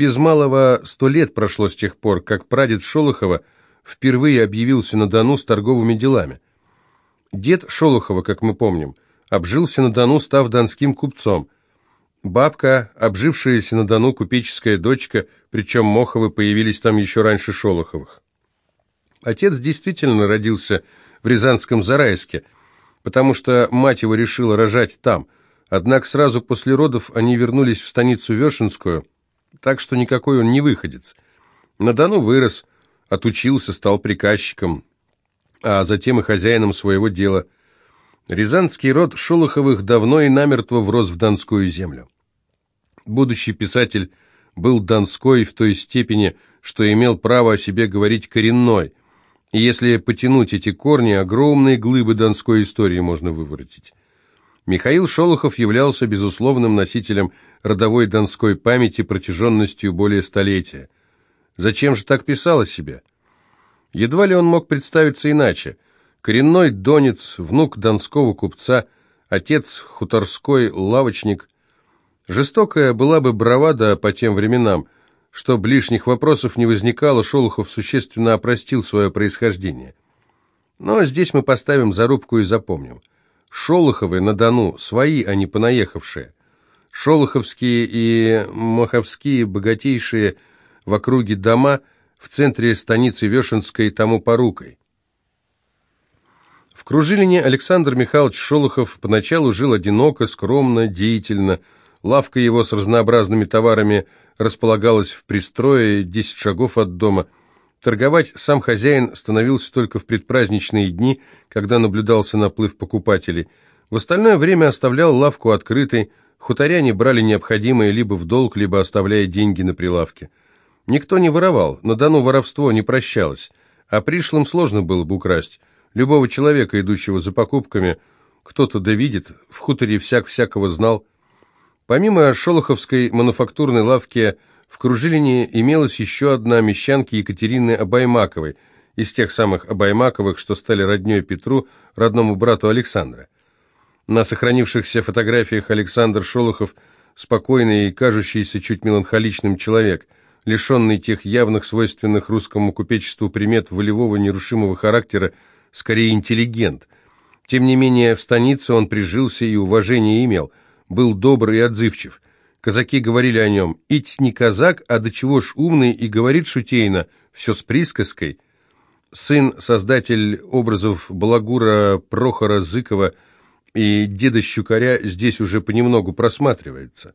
Без малого сто лет прошло с тех пор, как прадед Шолохова впервые объявился на Дону с торговыми делами. Дед Шолохова, как мы помним, обжился на Дону, став донским купцом. Бабка, обжившаяся на Дону купеческая дочка, причем Моховы появились там еще раньше Шолоховых. Отец действительно родился в Рязанском Зарайске, потому что мать его решила рожать там, однако сразу после родов они вернулись в станицу Вешенскую – так что никакой он не выходец. На Дону вырос, отучился, стал приказчиком, а затем и хозяином своего дела. Рязанский род Шолоховых давно и намертво врос в Донскую землю. Будущий писатель был Донской в той степени, что имел право о себе говорить коренной, и если потянуть эти корни, огромные глыбы донской истории можно выворотить. Михаил Шолохов являлся безусловным носителем родовой донской памяти протяженностью более столетия. Зачем же так писал о себе? Едва ли он мог представиться иначе. Коренной донец, внук донского купца, отец хуторской лавочник. Жестокая была бы бравада по тем временам, чтобы лишних вопросов не возникало, Шолохов существенно опростил свое происхождение. Но здесь мы поставим зарубку и запомним. Шолоховы на Дону, свои, а не понаехавшие. Шолоховские и Маховские богатейшие в округе дома в центре станицы Вешенской тому порукой. В Кружилине Александр Михайлович Шолохов поначалу жил одиноко, скромно, деятельно. Лавка его с разнообразными товарами располагалась в пристрое, 10 шагов от дома. Торговать сам хозяин становился только в предпраздничные дни, когда наблюдался наплыв покупателей. В остальное время оставлял лавку открытой, Хуторяне брали необходимое либо в долг, либо оставляя деньги на прилавке. Никто не воровал, на Дону воровство не прощалось, а пришлым сложно было бы украсть. Любого человека, идущего за покупками, кто-то да видит, в хуторе всяк-всякого знал. Помимо шолоховской мануфактурной лавки в Кружилине имелась еще одна мещанки Екатерины Абаймаковой, из тех самых Абаймаковых, что стали родней Петру, родному брату Александра. На сохранившихся фотографиях Александр Шолохов спокойный и кажущийся чуть меланхоличным человек, лишенный тех явных свойственных русскому купечеству примет волевого нерушимого характера, скорее интеллигент. Тем не менее, в станице он прижился и уважение имел, был добр и отзывчив. Казаки говорили о нем «Ить не казак, а до чего ж умный и говорит шутейно, все с присказкой». Сын, создатель образов Балагура Прохора Зыкова – и деда Щукаря здесь уже понемногу просматривается.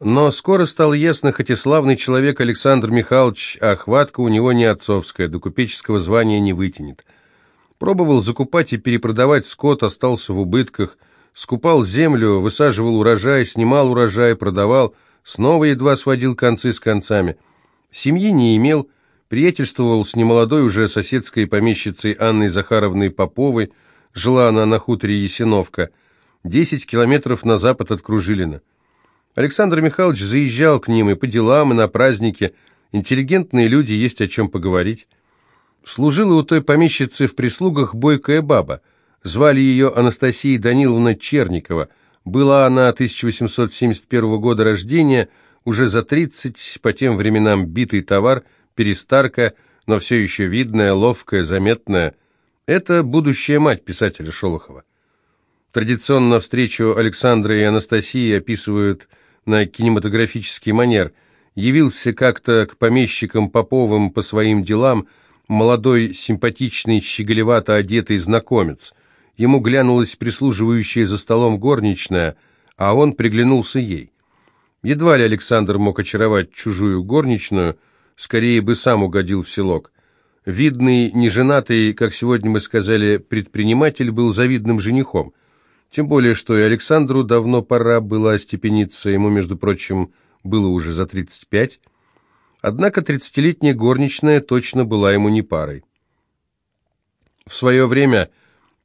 Но скоро стало ясно, хоть и славный человек Александр Михайлович, а хватка у него не отцовская, до купеческого звания не вытянет. Пробовал закупать и перепродавать скот, остался в убытках, скупал землю, высаживал урожай, снимал урожай, продавал, снова едва сводил концы с концами. Семьи не имел, приятельствовал с немолодой уже соседской помещицей Анной Захаровной Поповой, Жила она на хуторе Ясиновка, 10 километров на запад от Кружилина. Александр Михайлович заезжал к ним и по делам, и на праздники. Интеллигентные люди, есть о чем поговорить. Служила у той помещицы в прислугах бойкая баба. Звали ее Анастасия Даниловна Черникова. Была она 1871 года рождения, уже за 30, по тем временам битый товар, перестарка, но все еще видная, ловкая, заметная – это будущая мать писателя Шолохова. Традиционно встречу Александра и Анастасии описывают на кинематографический манер. Явился как-то к помещикам Поповым по своим делам молодой, симпатичный, щеголевато одетый знакомец. Ему глянулась прислуживающая за столом горничная, а он приглянулся ей. Едва ли Александр мог очаровать чужую горничную, скорее бы сам угодил в селок. Видный, неженатый, как сегодня мы сказали, предприниматель был завидным женихом. Тем более, что и Александру давно пора было остепениться, ему, между прочим, было уже за 35. Однако тридцатилетняя горничная точно была ему не парой. В свое время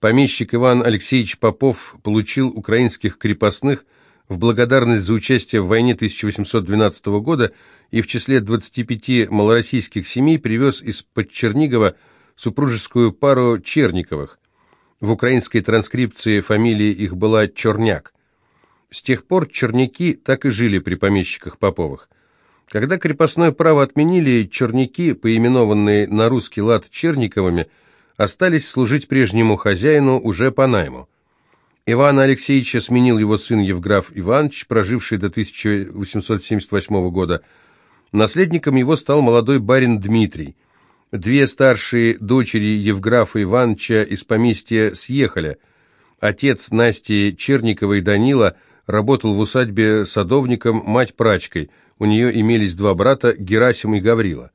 помещик Иван Алексеевич Попов получил украинских крепостных в благодарность за участие в войне 1812 года и в числе 25 малороссийских семей привез из-под Чернигова супружескую пару Черниковых. В украинской транскрипции фамилия их была Черняк. С тех пор черняки так и жили при помещиках Поповых. Когда крепостное право отменили, черняки, поименованные на русский лад Черниковыми, остались служить прежнему хозяину уже по найму. Ивана Алексеевича сменил его сын Евграф Иванович, проживший до 1878 года. Наследником его стал молодой барин Дмитрий. Две старшие дочери Евграфа Ивановича из поместья съехали. Отец Насти Черниковой Данила работал в усадьбе садовником, мать прачкой. У нее имелись два брата, Герасим и Гаврила.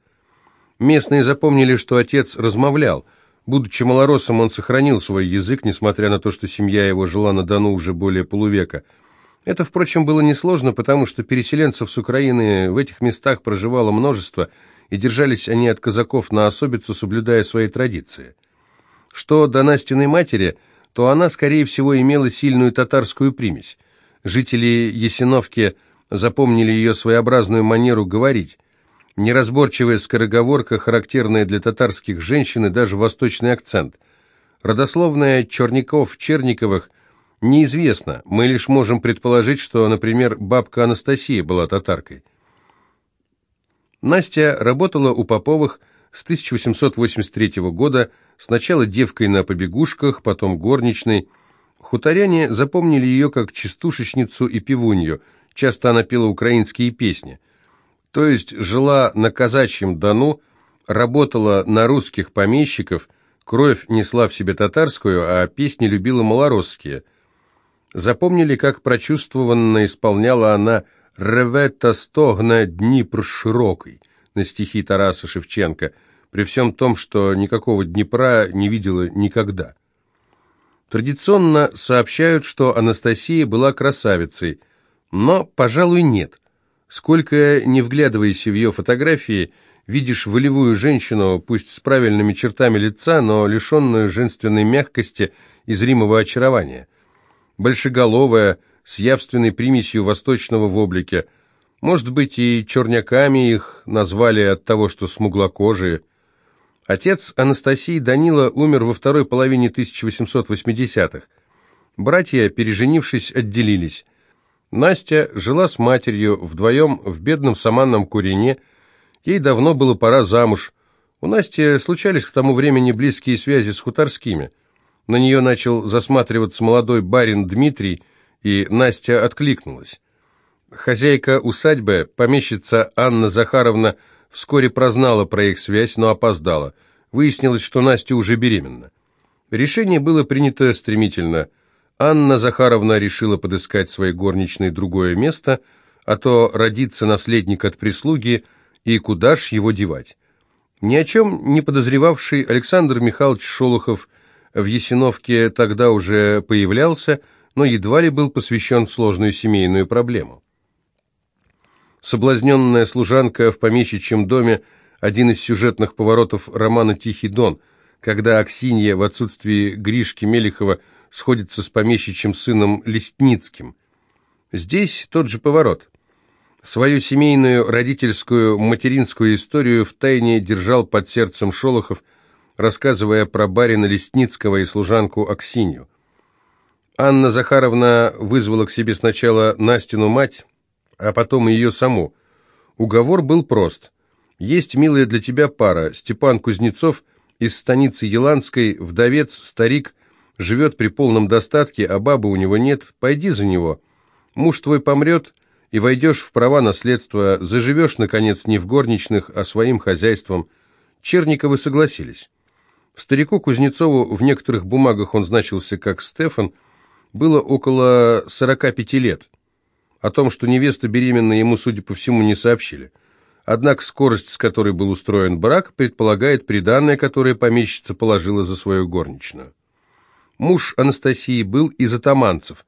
Местные запомнили, что отец размовлял. Будучи малоросом, он сохранил свой язык, несмотря на то, что семья его жила на Дону уже более полувека. Это, впрочем, было несложно, потому что переселенцев с Украины в этих местах проживало множество – и держались они от казаков на особицу, соблюдая свои традиции. Что до Настиной матери, то она, скорее всего, имела сильную татарскую примесь. Жители Ясиновки запомнили ее своеобразную манеру говорить. Неразборчивая скороговорка, характерная для татарских женщин и даже восточный акцент. Родословная Черников-Черниковых неизвестна, мы лишь можем предположить, что, например, бабка Анастасия была татаркой. Настя работала у Поповых с 1883 года, сначала девкой на побегушках, потом горничной. Хуторяне запомнили ее как частушечницу и певунью, часто она пела украинские песни. То есть жила на казачьем Дону, работала на русских помещиков, кровь несла в себе татарскую, а песни любила малоросские. Запомнили, как прочувствованно исполняла она «Ревета стогна Дніпр широкий» на стихи Тараса Шевченко, при всем том, что никакого Днепра не видела никогда. Традиционно сообщают, что Анастасия была красавицей, но, пожалуй, нет. Сколько не вглядывайся в ее фотографии, видишь волевую женщину, пусть с правильными чертами лица, но лишенную женственной мягкости и зримого очарования. Большеголовая, с явственной примесью восточного в облике. Может быть, и черняками их назвали от того, что смуглокожие. Отец Анастасии Данила умер во второй половине 1880-х. Братья, переженившись, отделились. Настя жила с матерью вдвоем в бедном саманном курине. Ей давно было пора замуж. У Насти случались к тому времени близкие связи с хуторскими. На нее начал засматриваться молодой барин Дмитрий, и Настя откликнулась. Хозяйка усадьбы, помещица Анна Захаровна, вскоре прознала про их связь, но опоздала. Выяснилось, что Настя уже беременна. Решение было принято стремительно. Анна Захаровна решила подыскать своей горничной другое место, а то родится наследник от прислуги, и куда ж его девать. Ни о чем не подозревавший Александр Михайлович Шолохов в Ясиновке тогда уже появлялся, но едва ли был посвящен в сложную семейную проблему. Соблазненная служанка в помещичьем доме – один из сюжетных поворотов романа «Тихий дон», когда Аксинья в отсутствии Гришки Мелехова сходится с помещичьим сыном Листницким. Здесь тот же поворот. Свою семейную, родительскую, материнскую историю в тайне держал под сердцем Шолохов, рассказывая про барина Листницкого и служанку Аксинью. Анна Захаровна вызвала к себе сначала Настину мать, а потом ее саму. Уговор был прост. Есть милая для тебя пара, Степан Кузнецов из станицы Еланской, вдовец, старик, живет при полном достатке, а бабы у него нет, пойди за него. Муж твой помрет, и войдешь в права наследства, заживешь, наконец, не в горничных, а своим хозяйством. Черниковы согласились. Старику Кузнецову в некоторых бумагах он значился как Стефан – было около 45 лет. О том, что невеста беременна, ему, судя по всему, не сообщили. Однако скорость, с которой был устроен брак, предполагает приданное, которое помещица положила за свою горничную. Муж Анастасии был из атаманцев.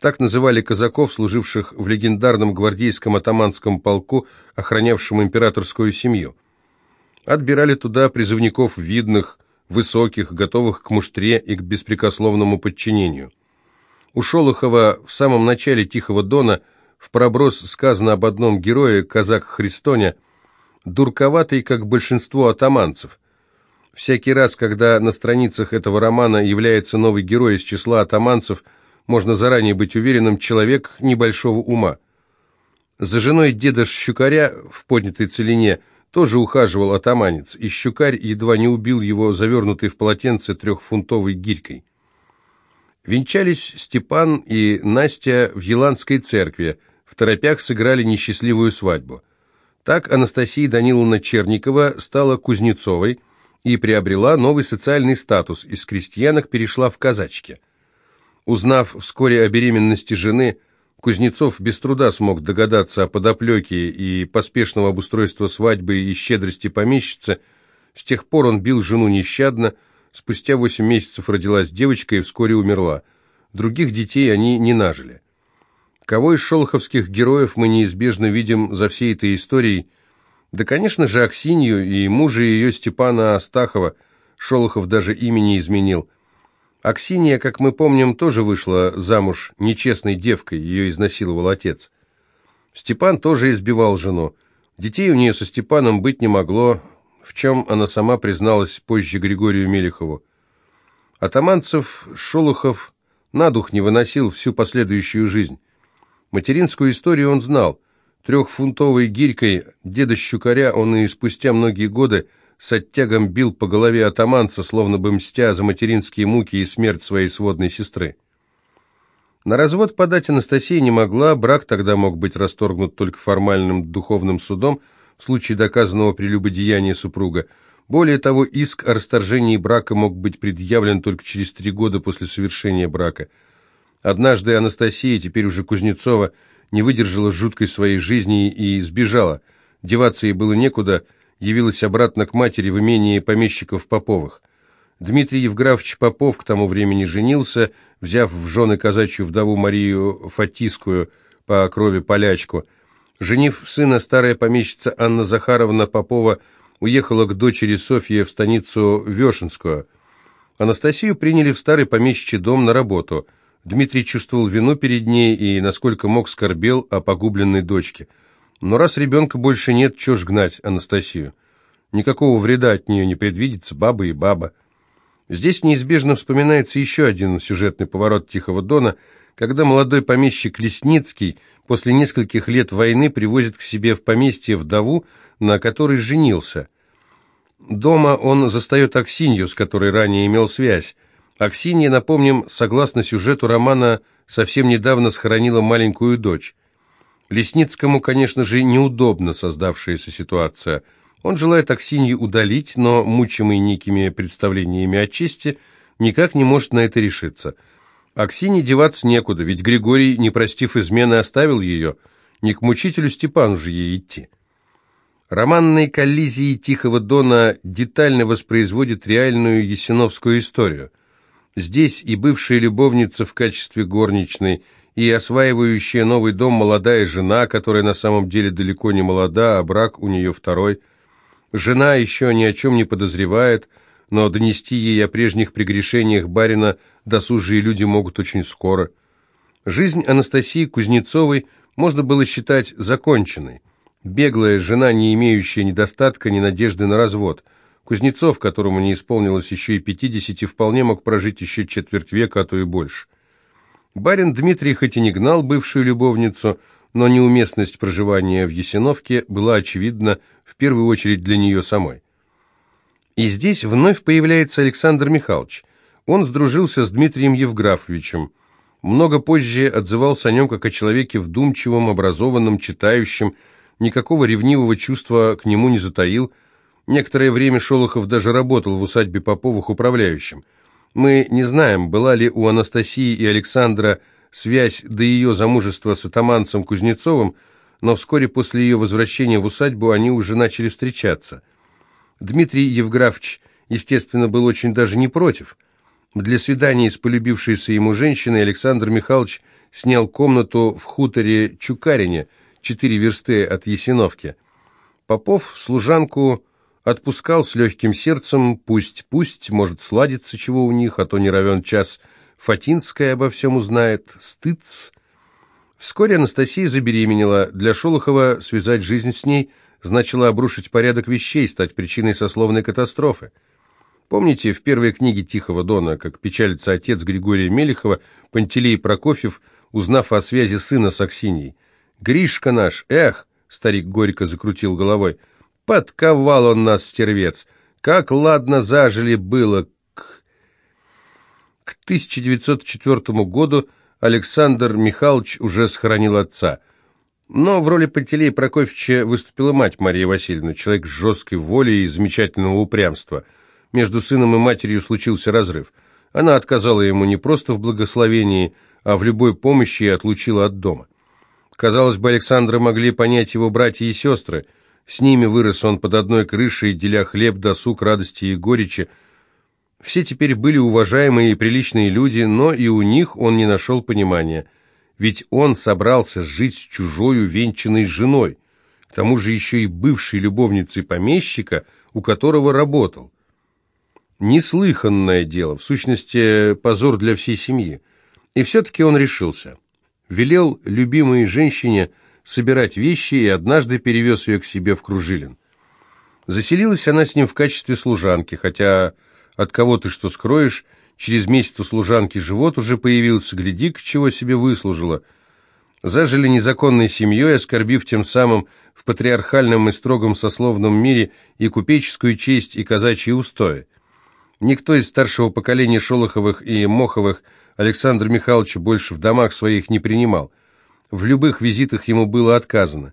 Так называли казаков, служивших в легендарном гвардейском атаманском полку, охранявшем императорскую семью. Отбирали туда призывников видных, высоких, готовых к муштре и к беспрекословному подчинению. У Шолохова в самом начале «Тихого дона» в проброс сказано об одном герое, казак Христоня, дурковатый, как большинство атаманцев. Всякий раз, когда на страницах этого романа является новый герой из числа атаманцев, можно заранее быть уверенным, человек небольшого ума. За женой деда Щукаря в поднятой целине тоже ухаживал атаманец, и Щукарь едва не убил его завернутый в полотенце трехфунтовой гирькой. Венчались Степан и Настя в Еланской церкви, в торопях сыграли несчастливую свадьбу. Так Анастасия Даниловна Черникова стала Кузнецовой и приобрела новый социальный статус, из крестьянок перешла в казачки. Узнав вскоре о беременности жены, Кузнецов без труда смог догадаться о подоплеке и поспешного обустройства свадьбы и щедрости помещицы. С тех пор он бил жену нещадно, спустя восемь месяцев родилась девочка и вскоре умерла. Других детей они не нажили. Кого из шолоховских героев мы неизбежно видим за всей этой историей? Да, конечно же, Аксинью и мужа ее Степана Астахова. Шолохов даже имени изменил. Аксинья, как мы помним, тоже вышла замуж нечестной девкой, ее изнасиловал отец. Степан тоже избивал жену. Детей у нее со Степаном быть не могло, в чем она сама призналась позже Григорию Мелехову. Атаманцев Шолохов на дух не выносил всю последующую жизнь. Материнскую историю он знал. Трехфунтовой гирькой деда Щукаря он и спустя многие годы с оттягом бил по голове атаманца, словно бы мстя за материнские муки и смерть своей сводной сестры. На развод подать Анастасия не могла, брак тогда мог быть расторгнут только формальным духовным судом в случае доказанного прелюбодеяния супруга. Более того, иск о расторжении брака мог быть предъявлен только через три года после совершения брака – Однажды Анастасия, теперь уже Кузнецова, не выдержала жуткой своей жизни и сбежала. Деваться ей было некуда, явилась обратно к матери в имении помещиков Поповых. Дмитрий Евграфович Попов к тому времени женился, взяв в жены казачью вдову Марию Фатискую по крови полячку. Женив сына, старая помещица Анна Захаровна Попова уехала к дочери Софье в станицу Вешенскую. Анастасию приняли в старый помещичий дом на работу – Дмитрий чувствовал вину перед ней и, насколько мог, скорбел о погубленной дочке. Но раз ребенка больше нет, чё ж гнать Анастасию? Никакого вреда от нее не предвидится, баба и баба. Здесь неизбежно вспоминается еще один сюжетный поворот Тихого Дона, когда молодой помещик Лесницкий после нескольких лет войны привозит к себе в поместье вдову, на которой женился. Дома он застает Аксинью, с которой ранее имел связь. Аксинья, напомним, согласно сюжету романа, совсем недавно схоронила маленькую дочь. Лесницкому, конечно же, неудобна создавшаяся ситуация. Он желает Аксинью удалить, но, мучимый некими представлениями о чести, никак не может на это решиться. Аксине деваться некуда, ведь Григорий, не простив измены, оставил ее. Не к мучителю Степану же ей идти. Романные коллизии Тихого Дона детально воспроизводят реальную есеновскую историю – Здесь и бывшая любовница в качестве горничной, и осваивающая новый дом молодая жена, которая на самом деле далеко не молода, а брак у нее второй. Жена еще ни о чем не подозревает, но донести ей о прежних прегрешениях барина досужие люди могут очень скоро. Жизнь Анастасии Кузнецовой можно было считать законченной. Беглая жена, не имеющая недостатка, ни надежды на развод – Кузнецов, которому не исполнилось еще и пятидесяти, вполне мог прожить еще четверть века, а то и больше. Барин Дмитрий хоть и не гнал бывшую любовницу, но неуместность проживания в Ясиновке была очевидна в первую очередь для нее самой. И здесь вновь появляется Александр Михайлович. Он сдружился с Дмитрием Евграфовичем. Много позже отзывался о нем как о человеке вдумчивом, образованном, читающем, никакого ревнивого чувства к нему не затаил – Некоторое время Шолохов даже работал в усадьбе Поповых управляющим. Мы не знаем, была ли у Анастасии и Александра связь до ее замужества с атаманцем Кузнецовым, но вскоре после ее возвращения в усадьбу они уже начали встречаться. Дмитрий Евграфович, естественно, был очень даже не против. Для свидания с полюбившейся ему женщиной Александр Михайлович снял комнату в хуторе Чукарине, четыре версты от Ясиновки. Попов служанку Отпускал с легким сердцем, пусть, пусть, может, сладится чего у них, а то не равен час. Фатинская обо всем узнает. Стыц. Вскоре Анастасия забеременела. Для Шолохова связать жизнь с ней значило обрушить порядок вещей, стать причиной сословной катастрофы. Помните в первой книге Тихого Дона, как печалится отец Григория Мелехова, Пантелей Прокофьев, узнав о связи сына с Аксиньей? Гришка наш, эх!» — старик горько закрутил головой. «Подковал он нас, стервец! Как ладно зажили было!» К, К 1904 году Александр Михайлович уже схоронил отца. Но в роли Пантелея Прокофьевича выступила мать Мария Васильевна, человек с жесткой волей и замечательного упрямства. Между сыном и матерью случился разрыв. Она отказала ему не просто в благословении, а в любой помощи и отлучила от дома. Казалось бы, Александра могли понять его братья и сестры. С ними вырос он под одной крышей, деля хлеб, досуг, радости и горечи, все теперь были уважаемые и приличные люди, но и у них он не нашел понимания. Ведь он собрался жить с чужою венчанной женой, к тому же еще и бывшей любовницей помещика, у которого работал. Неслыханное дело, в сущности, позор для всей семьи. И все-таки он решился. Велел любимой женщине собирать вещи и однажды перевез ее к себе в Кружилин. Заселилась она с ним в качестве служанки, хотя от кого ты что скроешь, через месяц у служанки живот уже появился, гляди, к чего себе выслужила. Зажили незаконной семьей, оскорбив тем самым в патриархальном и строгом сословном мире и купеческую честь, и казачьи устои. Никто из старшего поколения Шолоховых и Моховых Александр Михайловича больше в домах своих не принимал. В любых визитах ему было отказано.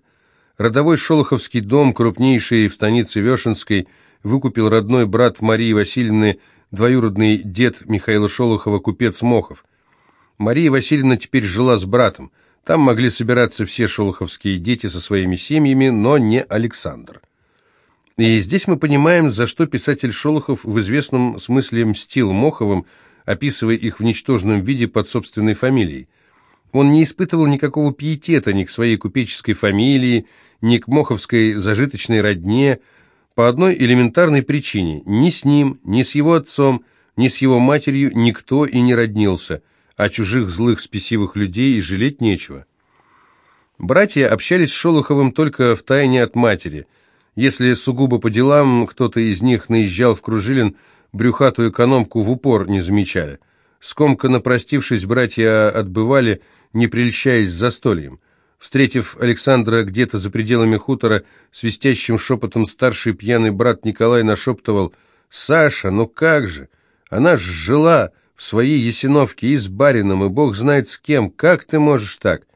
Родовой Шолоховский дом, крупнейший в станице Вешенской, выкупил родной брат Марии Васильевны, двоюродный дед Михаила Шолохова, купец Мохов. Мария Васильевна теперь жила с братом. Там могли собираться все шолоховские дети со своими семьями, но не Александр. И здесь мы понимаем, за что писатель Шолохов в известном смысле мстил Моховым, описывая их в ничтожном виде под собственной фамилией. Он не испытывал никакого пиетета ни к своей купеческой фамилии, ни к моховской зажиточной родне, по одной элементарной причине. Ни с ним, ни с его отцом, ни с его матерью никто и не роднился, а чужих злых спесивых людей и жалеть нечего. Братья общались с Шолоховым только в тайне от матери. Если сугубо по делам кто-то из них наезжал в Кружилин, брюхатую экономку в упор не замечали. Скомканно простившись, братья отбывали, не прельщаясь застольем. Встретив Александра где-то за пределами хутора, свистящим шепотом старший пьяный брат Николай нашептывал «Саша, ну как же? Она ж жила в своей Ясиновке и с барином, и бог знает с кем. Как ты можешь так?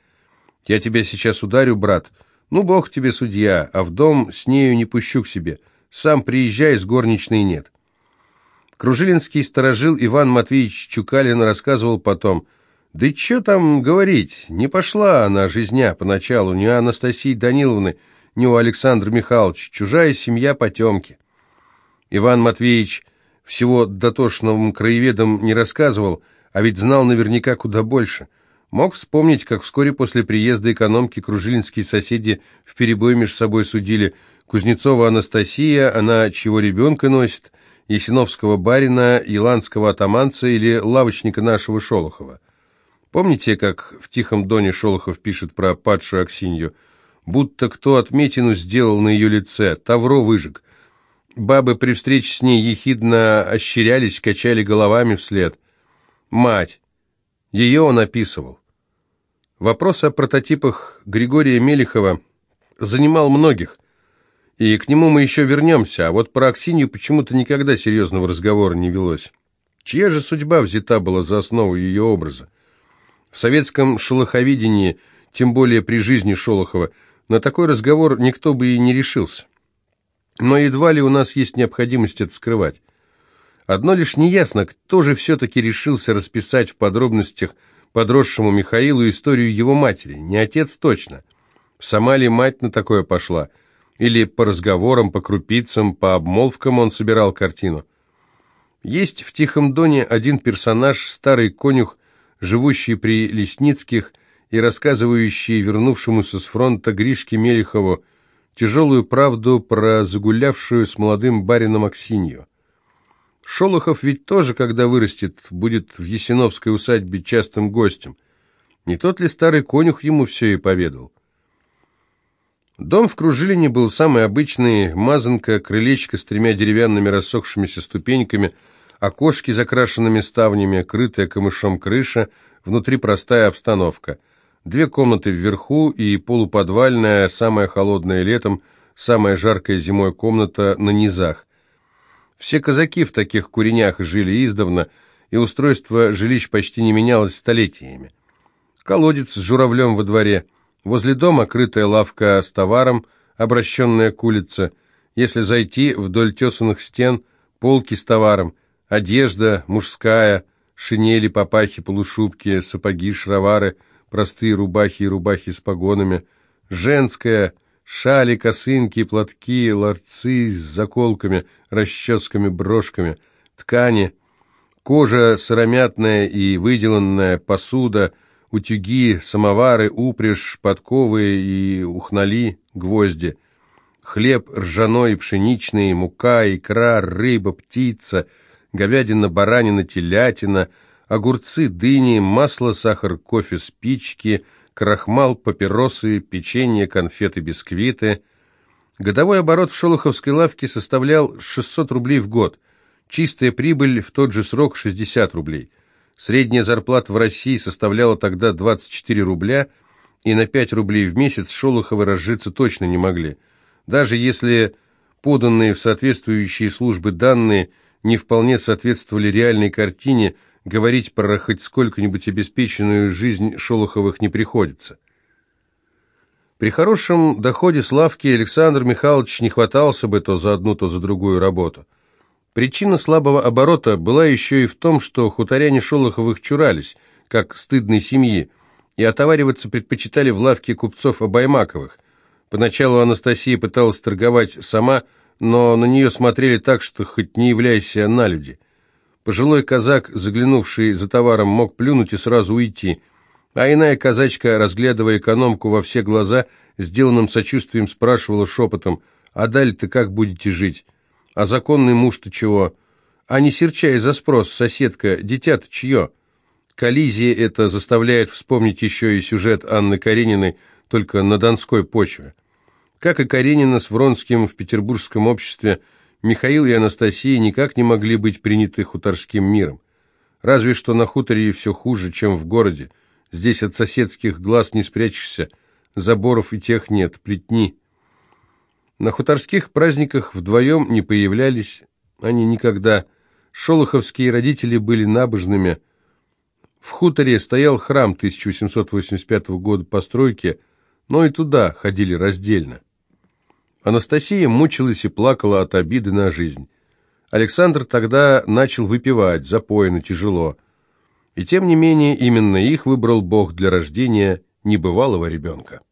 Я тебя сейчас ударю, брат. Ну, бог тебе судья, а в дом с нею не пущу к себе. Сам приезжай, с горничной нет». Кружилинский сторожил Иван Матвеевич Чукалин рассказывал потом – да что там говорить, не пошла она жизня поначалу ни у Анастасии Даниловны, ни у Александра Михайловича, чужая семья потемки. Иван Матвеевич всего дотошным краеведам не рассказывал, а ведь знал наверняка куда больше. Мог вспомнить, как вскоре после приезда экономки кружилинские соседи в перебой между собой судили Кузнецова Анастасия, она чего ребенка носит, Есиновского барина, Иландского атаманца или лавочника нашего Шолохова. Помните, как в «Тихом доне» Шолохов пишет про падшую Аксинью? Будто кто отметину сделал на ее лице, тавро выжег. Бабы при встрече с ней ехидно ощерялись, качали головами вслед. Мать. Ее он описывал. Вопрос о прототипах Григория Мелехова занимал многих, и к нему мы еще вернемся, а вот про Аксинью почему-то никогда серьезного разговора не велось. Чья же судьба взята была за основу ее образа? В советском шолоховидении, тем более при жизни Шолохова, на такой разговор никто бы и не решился. Но едва ли у нас есть необходимость это скрывать. Одно лишь неясно, кто же все-таки решился расписать в подробностях подросшему Михаилу историю его матери. Не отец точно. Сама ли мать на такое пошла? Или по разговорам, по крупицам, по обмолвкам он собирал картину? Есть в «Тихом доне» один персонаж, старый конюх, живущий при Лесницких и рассказывающий вернувшемуся с фронта Гришке Мелехову тяжелую правду про загулявшую с молодым барином Аксинью. Шолохов ведь тоже, когда вырастет, будет в Есиновской усадьбе частым гостем. Не тот ли старый конюх ему все и поведал? Дом в Кружилине был самый обычный, мазанка, крылечко с тремя деревянными рассохшимися ступеньками – окошки закрашенными ставнями, крытая камышом крыша, внутри простая обстановка. Две комнаты вверху и полуподвальная, самая холодная летом, самая жаркая зимой комната на низах. Все казаки в таких куренях жили издавна, и устройство жилищ почти не менялось столетиями. Колодец с журавлем во дворе, возле дома крытая лавка с товаром, обращенная к улице. Если зайти вдоль тесанных стен, полки с товаром, одежда мужская, шинели, папахи, полушубки, сапоги, шаровары – простые рубахи и рубахи с погонами, женская, шали, косынки, платки, ларцы с заколками, расческами, брошками, ткани, кожа сыромятная и выделанная, посуда, утюги, самовары, упряжь, подковы и ухнали, гвозди, хлеб ржаной пшеничный, мука, икра, рыба, птица, говядина, баранина, телятина – огурцы, дыни, масло, сахар, кофе, спички, крахмал, папиросы, печенье, конфеты, бисквиты. Годовой оборот в Шолоховской лавке составлял 600 рублей в год. Чистая прибыль в тот же срок 60 рублей. Средняя зарплата в России составляла тогда 24 рубля, и на 5 рублей в месяц Шолоховы разжиться точно не могли. Даже если поданные в соответствующие службы данные не вполне соответствовали реальной картине – говорить про хоть сколько-нибудь обеспеченную жизнь Шолоховых не приходится. При хорошем доходе Славки Александр Михайлович не хватался бы то за одну, то за другую работу. Причина слабого оборота была еще и в том, что хуторяне Шолоховых чурались, как стыдной семьи, и отовариваться предпочитали в лавке купцов Обаймаковых. Поначалу Анастасия пыталась торговать сама, но на нее смотрели так, что хоть не являйся на люди – Пожилой казак, заглянувший за товаром, мог плюнуть и сразу уйти, а иная казачка, разглядывая экономку во все глаза, сделанным сочувствием спрашивала шепотом, «А далее-то как будете жить? А законный муж-то чего? А не серчай за спрос, соседка, дитя-то чье?» Коллизия это заставляет вспомнить еще и сюжет Анны Карениной, только на донской почве. Как и Каренина с Вронским в петербургском обществе – Михаил и Анастасия никак не могли быть приняты хуторским миром. Разве что на хуторе все хуже, чем в городе. Здесь от соседских глаз не спрячешься, заборов и тех нет, плетни. На хуторских праздниках вдвоем не появлялись они никогда. Шолоховские родители были набожными. В хуторе стоял храм 1885 года постройки, но и туда ходили раздельно. Анастасия мучилась и плакала от обиды на жизнь. Александр тогда начал выпивать, запоено, тяжело. И тем не менее, именно их выбрал Бог для рождения небывалого ребенка.